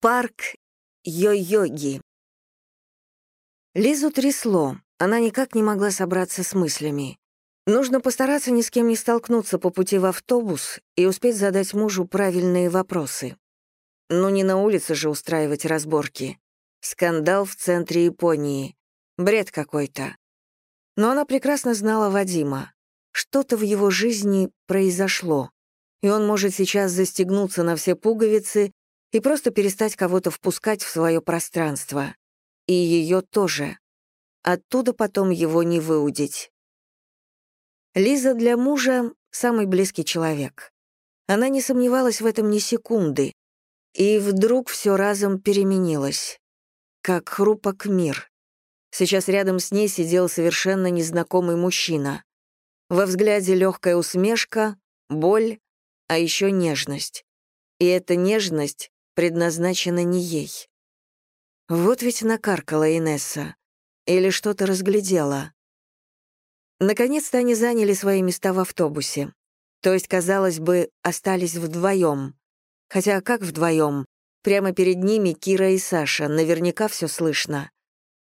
Парк Йо-Йоги. Лизу трясло, она никак не могла собраться с мыслями. Нужно постараться ни с кем не столкнуться по пути в автобус и успеть задать мужу правильные вопросы. Ну не на улице же устраивать разборки. Скандал в центре Японии. Бред какой-то. Но она прекрасно знала Вадима. Что-то в его жизни произошло, и он может сейчас застегнуться на все пуговицы и просто перестать кого-то впускать в свое пространство. И ее тоже. Оттуда потом его не выудить. Лиза для мужа — самый близкий человек. Она не сомневалась в этом ни секунды. И вдруг все разом переменилось. Как хрупок мир. Сейчас рядом с ней сидел совершенно незнакомый мужчина. Во взгляде легкая усмешка, боль, а еще нежность. И эта нежность предназначена не ей. Вот ведь накаркала Инесса. Или что-то разглядела. Наконец-то они заняли свои места в автобусе. То есть, казалось бы, остались вдвоем. Хотя как вдвоем? Прямо перед ними Кира и Саша, наверняка все слышно.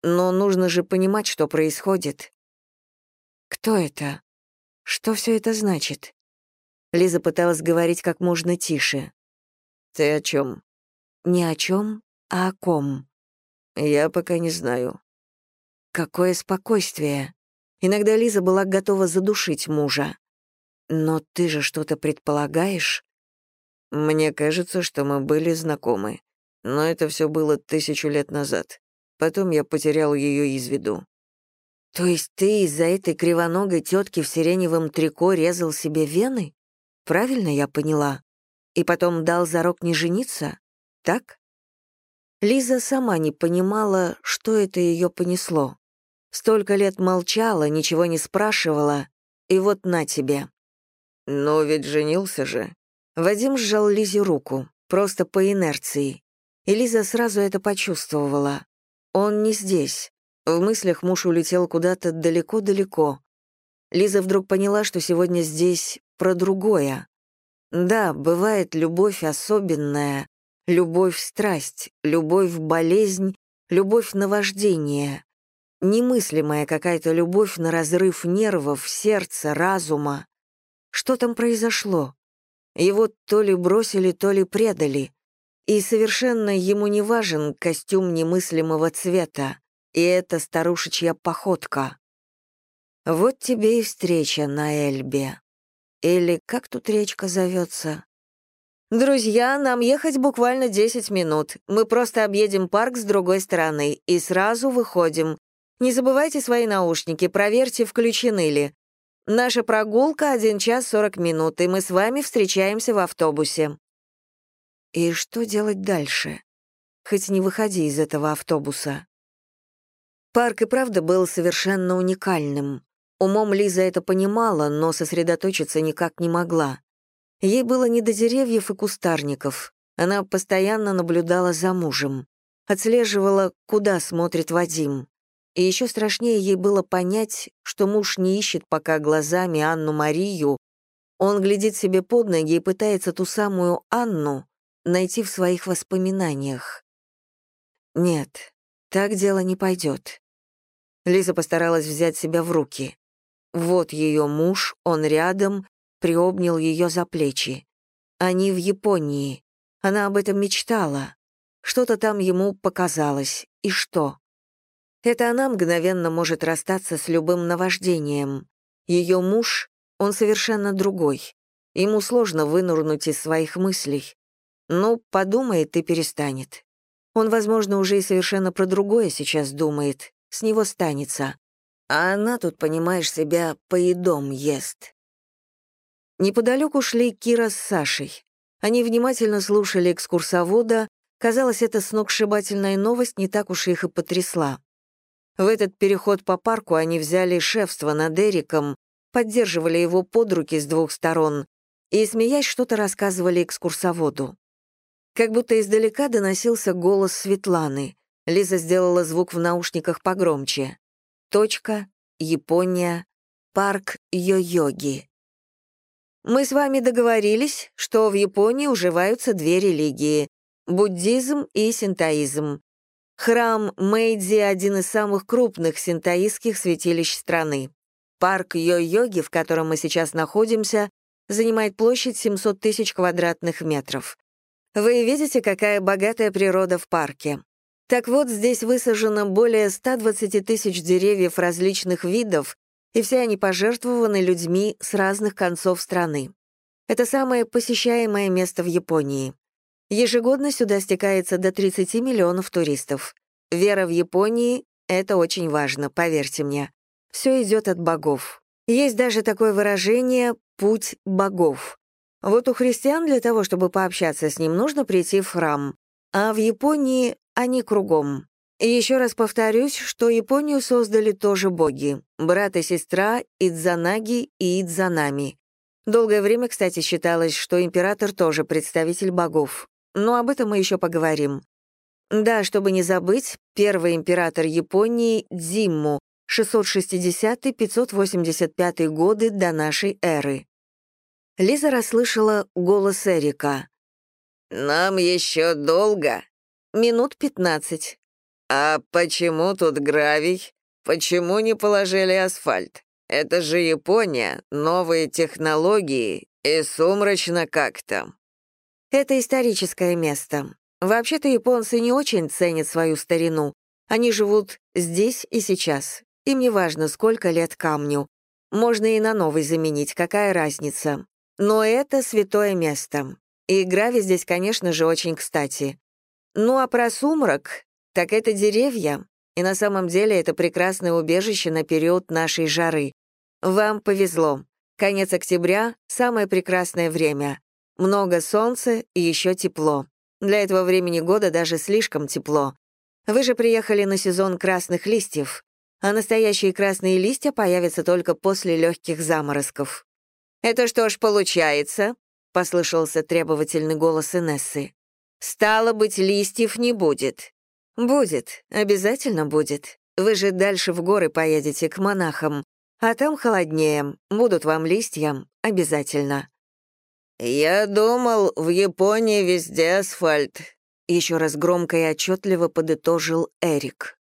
Но нужно же понимать, что происходит. Кто это? Что все это значит? Лиза пыталась говорить как можно тише. «Ты о чем? Ни о чем, а о ком. Я пока не знаю. Какое спокойствие. Иногда Лиза была готова задушить мужа. Но ты же что-то предполагаешь? Мне кажется, что мы были знакомы. Но это все было тысячу лет назад. Потом я потерял ее из виду. То есть ты из-за этой кривоногой тетки в сиреневом трико резал себе вены? Правильно я поняла? И потом дал зарок не жениться? Так? Лиза сама не понимала, что это ее понесло. Столько лет молчала, ничего не спрашивала, и вот на тебе. Но ведь женился же. Вадим сжал Лизе руку, просто по инерции. И Лиза сразу это почувствовала. Он не здесь. В мыслях муж улетел куда-то далеко-далеко. Лиза вдруг поняла, что сегодня здесь про другое. Да, бывает любовь особенная, Любовь-страсть, любовь-болезнь, любовь-наваждение. Немыслимая какая-то любовь на разрыв нервов, сердца, разума. Что там произошло? Его то ли бросили, то ли предали. И совершенно ему не важен костюм немыслимого цвета, и эта старушечья походка. Вот тебе и встреча на Эльбе. Или как тут речка зовется? «Друзья, нам ехать буквально 10 минут. Мы просто объедем парк с другой стороны и сразу выходим. Не забывайте свои наушники, проверьте, включены ли. Наша прогулка — 1 час 40 минут, и мы с вами встречаемся в автобусе». И что делать дальше? Хоть не выходи из этого автобуса. Парк и правда был совершенно уникальным. Умом Лиза это понимала, но сосредоточиться никак не могла. Ей было не до деревьев и кустарников. Она постоянно наблюдала за мужем, отслеживала, куда смотрит Вадим. И еще страшнее ей было понять, что муж не ищет пока глазами Анну-Марию, он глядит себе под ноги и пытается ту самую Анну найти в своих воспоминаниях. Нет, так дело не пойдет. Лиза постаралась взять себя в руки. Вот ее муж, он рядом, приобнял ее за плечи. Они в Японии. Она об этом мечтала. Что-то там ему показалось. И что? Это она мгновенно может расстаться с любым наваждением. Ее муж, он совершенно другой. Ему сложно вынурнуть из своих мыслей. Ну, подумает и перестанет. Он, возможно, уже и совершенно про другое сейчас думает. С него станется. А она тут, понимаешь, себя поедом ест. Неподалеку шли Кира с Сашей. Они внимательно слушали экскурсовода, казалось, эта сногсшибательная новость не так уж их и потрясла. В этот переход по парку они взяли шефство над Эриком, поддерживали его под руки с двух сторон и, смеясь, что-то рассказывали экскурсоводу. Как будто издалека доносился голос Светланы. Лиза сделала звук в наушниках погромче. Точка, Япония, парк Йо-Йоги. Мы с вами договорились, что в Японии уживаются две религии — буддизм и синтоизм. Храм Мэйдзи — один из самых крупных синтоистских святилищ страны. Парк Йо-Йоги, в котором мы сейчас находимся, занимает площадь 700 тысяч квадратных метров. Вы видите, какая богатая природа в парке. Так вот, здесь высажено более 120 тысяч деревьев различных видов, и все они пожертвованы людьми с разных концов страны. Это самое посещаемое место в Японии. Ежегодно сюда стекается до 30 миллионов туристов. Вера в Японии — это очень важно, поверьте мне. Все идет от богов. Есть даже такое выражение «путь богов». Вот у христиан для того, чтобы пообщаться с ним, нужно прийти в храм, а в Японии они кругом. Еще раз повторюсь, что Японию создали тоже боги — брат и сестра Идзанаги и Идзанами. Долгое время, кстати, считалось, что император тоже представитель богов. Но об этом мы еще поговорим. Да, чтобы не забыть, первый император Японии Дзимму, 660-585 годы до нашей эры. Лиза расслышала голос Эрика. «Нам еще долго?» «Минут пятнадцать». «А почему тут гравий? Почему не положили асфальт? Это же Япония, новые технологии и сумрачно как-то». Это историческое место. Вообще-то японцы не очень ценят свою старину. Они живут здесь и сейчас. Им не важно, сколько лет камню. Можно и на новый заменить, какая разница. Но это святое место. И грави здесь, конечно же, очень кстати. Ну а про сумрак, так это деревья. И на самом деле это прекрасное убежище на период нашей жары. Вам повезло. Конец октября — самое прекрасное время. Много солнца и еще тепло. Для этого времени года даже слишком тепло. Вы же приехали на сезон красных листьев, а настоящие красные листья появятся только после легких заморозков. «Это что ж получается?» — послышался требовательный голос Инессы. «Стало быть, листьев не будет». «Будет, обязательно будет. Вы же дальше в горы поедете, к монахам. А там холоднее, будут вам листья, обязательно». «Я думал, в Японии везде асфальт», — еще раз громко и отчетливо подытожил Эрик.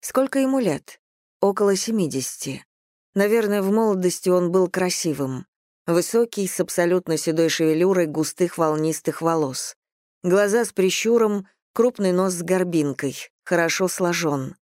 «Сколько ему лет?» «Около семидесяти. Наверное, в молодости он был красивым. Высокий, с абсолютно седой шевелюрой густых волнистых волос. Глаза с прищуром, крупный нос с горбинкой, хорошо сложен.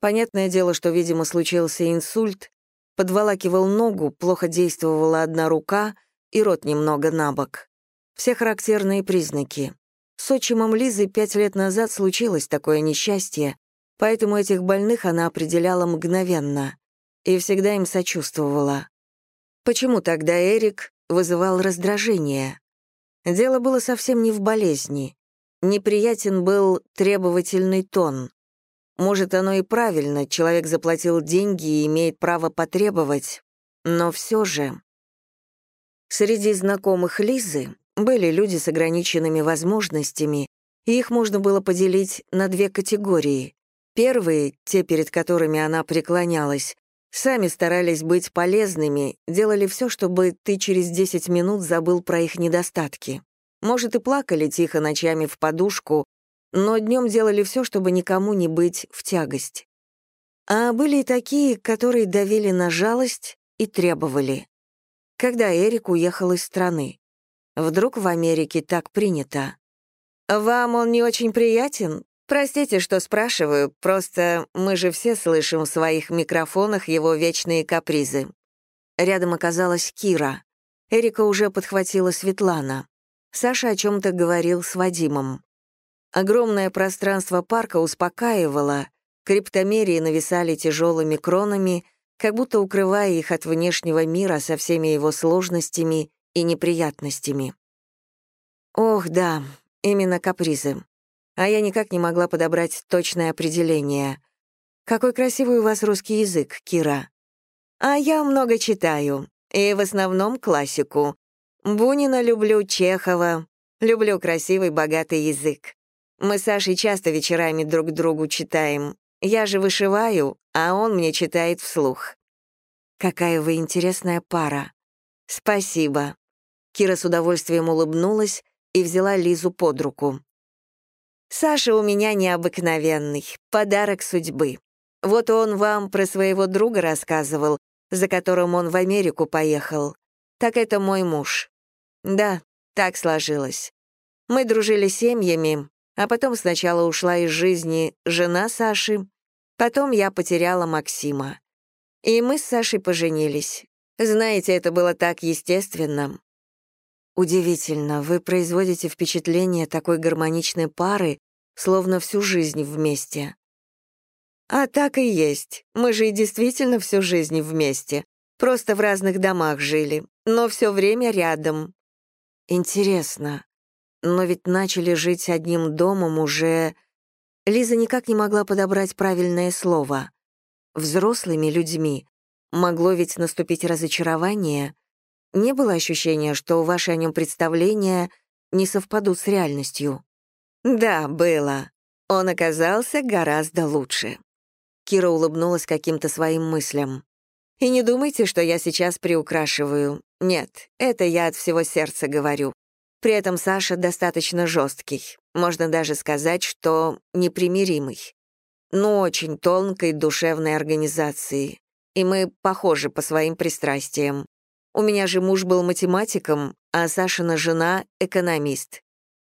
Понятное дело, что, видимо, случился инсульт, подволакивал ногу, плохо действовала одна рука — и рот немного набок. Все характерные признаки. С отчимом Лизы пять лет назад случилось такое несчастье, поэтому этих больных она определяла мгновенно и всегда им сочувствовала. Почему тогда Эрик вызывал раздражение? Дело было совсем не в болезни. Неприятен был требовательный тон. Может, оно и правильно, человек заплатил деньги и имеет право потребовать, но все же... Среди знакомых Лизы были люди с ограниченными возможностями, и их можно было поделить на две категории. Первые, те, перед которыми она преклонялась, сами старались быть полезными, делали все, чтобы ты через 10 минут забыл про их недостатки. Может, и плакали тихо ночами в подушку, но днем делали все, чтобы никому не быть в тягость. А были и такие, которые давили на жалость и требовали когда Эрик уехал из страны. Вдруг в Америке так принято. «Вам он не очень приятен? Простите, что спрашиваю, просто мы же все слышим в своих микрофонах его вечные капризы». Рядом оказалась Кира. Эрика уже подхватила Светлана. Саша о чем то говорил с Вадимом. Огромное пространство парка успокаивало, криптомерии нависали тяжелыми кронами — как будто укрывая их от внешнего мира со всеми его сложностями и неприятностями. Ох, да, именно капризы. А я никак не могла подобрать точное определение. Какой красивый у вас русский язык, Кира. А я много читаю, и в основном классику. Бунина люблю, Чехова. Люблю красивый, богатый язык. Мы с Сашей часто вечерами друг другу читаем. Я же вышиваю, а он мне читает вслух. Какая вы интересная пара. Спасибо. Кира с удовольствием улыбнулась и взяла Лизу под руку. Саша у меня необыкновенный, подарок судьбы. Вот он вам про своего друга рассказывал, за которым он в Америку поехал. Так это мой муж. Да, так сложилось. Мы дружили семьями, а потом сначала ушла из жизни жена Саши, потом я потеряла Максима. И мы с Сашей поженились. Знаете, это было так естественно. Удивительно, вы производите впечатление такой гармоничной пары, словно всю жизнь вместе. А так и есть. Мы же и действительно всю жизнь вместе. Просто в разных домах жили, но все время рядом. Интересно. Но ведь начали жить одним домом уже... Лиза никак не могла подобрать правильное слово. Взрослыми людьми. Могло ведь наступить разочарование. Не было ощущения, что ваши о нем представления не совпадут с реальностью. Да, было. Он оказался гораздо лучше. Кира улыбнулась каким-то своим мыслям. «И не думайте, что я сейчас приукрашиваю. Нет, это я от всего сердца говорю. При этом Саша достаточно жесткий, можно даже сказать, что непримиримый. Но очень тонкой душевной организации. И мы похожи по своим пристрастиям. У меня же муж был математиком, а Сашина жена — экономист.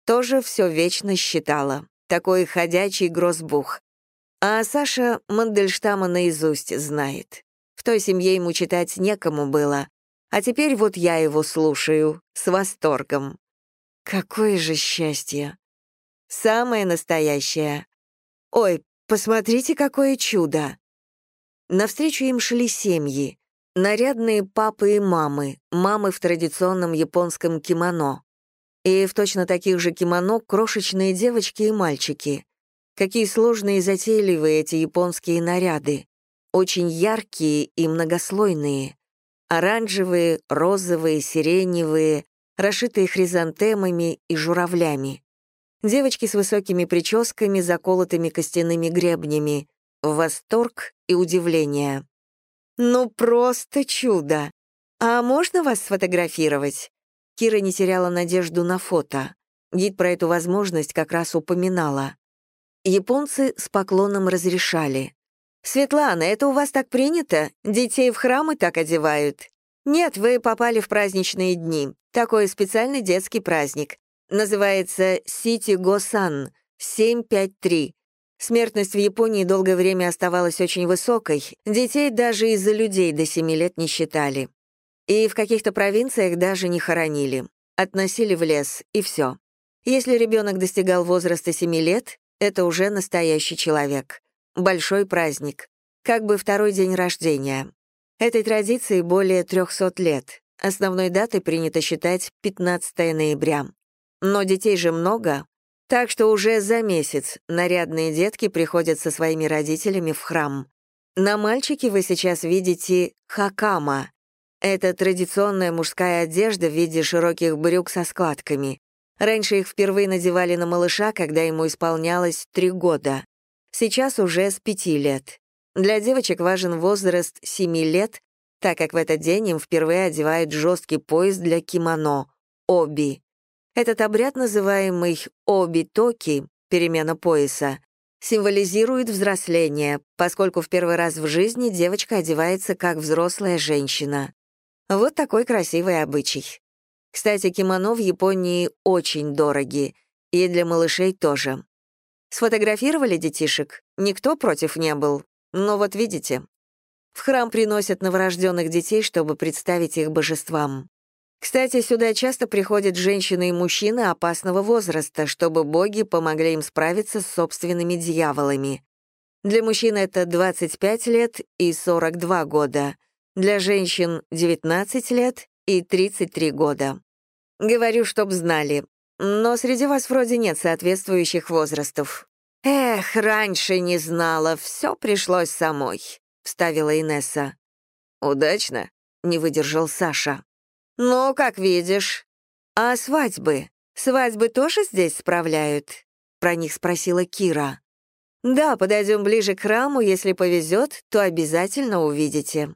Тоже все вечно считала. Такой ходячий грозбух. А Саша Мандельштама наизусть знает. В той семье ему читать некому было, а теперь вот я его слушаю, с восторгом. Какое же счастье! Самое настоящее. Ой, посмотрите, какое чудо! Навстречу им шли семьи. Нарядные папы и мамы, мамы в традиционном японском кимоно. И в точно таких же кимоно крошечные девочки и мальчики. Какие сложные и затейливые эти японские наряды. Очень яркие и многослойные. Оранжевые, розовые, сиреневые, расшитые хризантемами и журавлями. Девочки с высокими прическами, заколотыми костяными гребнями. Восторг и удивление. «Ну, просто чудо! А можно вас сфотографировать?» Кира не теряла надежду на фото. Гид про эту возможность как раз упоминала. Японцы с поклоном разрешали. «Светлана, это у вас так принято? Детей в храмы так одевают?» «Нет, вы попали в праздничные дни. Такой специальный детский праздник. Называется Сити Госан 753. Смертность в Японии долгое время оставалась очень высокой, детей даже из-за людей до 7 лет не считали. И в каких-то провинциях даже не хоронили. Относили в лес, и все. Если ребенок достигал возраста 7 лет, это уже настоящий человек. Большой праздник. Как бы второй день рождения. Этой традиции более 300 лет. Основной датой принято считать 15 ноября. Но детей же много, так что уже за месяц нарядные детки приходят со своими родителями в храм. На мальчике вы сейчас видите хакама. Это традиционная мужская одежда в виде широких брюк со складками. Раньше их впервые надевали на малыша, когда ему исполнялось три года. Сейчас уже с пяти лет. Для девочек важен возраст семи лет, так как в этот день им впервые одевают жесткий пояс для кимоно — оби. Этот обряд, называемый оби-токи, перемена пояса, символизирует взросление, поскольку в первый раз в жизни девочка одевается как взрослая женщина. Вот такой красивый обычай. Кстати, кимоно в Японии очень дороги, и для малышей тоже. Сфотографировали детишек? Никто против не был. Но вот видите, в храм приносят новорожденных детей, чтобы представить их божествам. Кстати, сюда часто приходят женщины и мужчины опасного возраста, чтобы боги помогли им справиться с собственными дьяволами. Для мужчин это 25 лет и 42 года, для женщин — 19 лет и 33 года. Говорю, чтоб знали. Но среди вас вроде нет соответствующих возрастов. Эх, раньше не знала, все пришлось самой, вставила Инесса. Удачно, не выдержал Саша. Ну, как видишь. А свадьбы? Свадьбы тоже здесь справляют? Про них спросила Кира. Да, подойдем ближе к храму, если повезет, то обязательно увидите.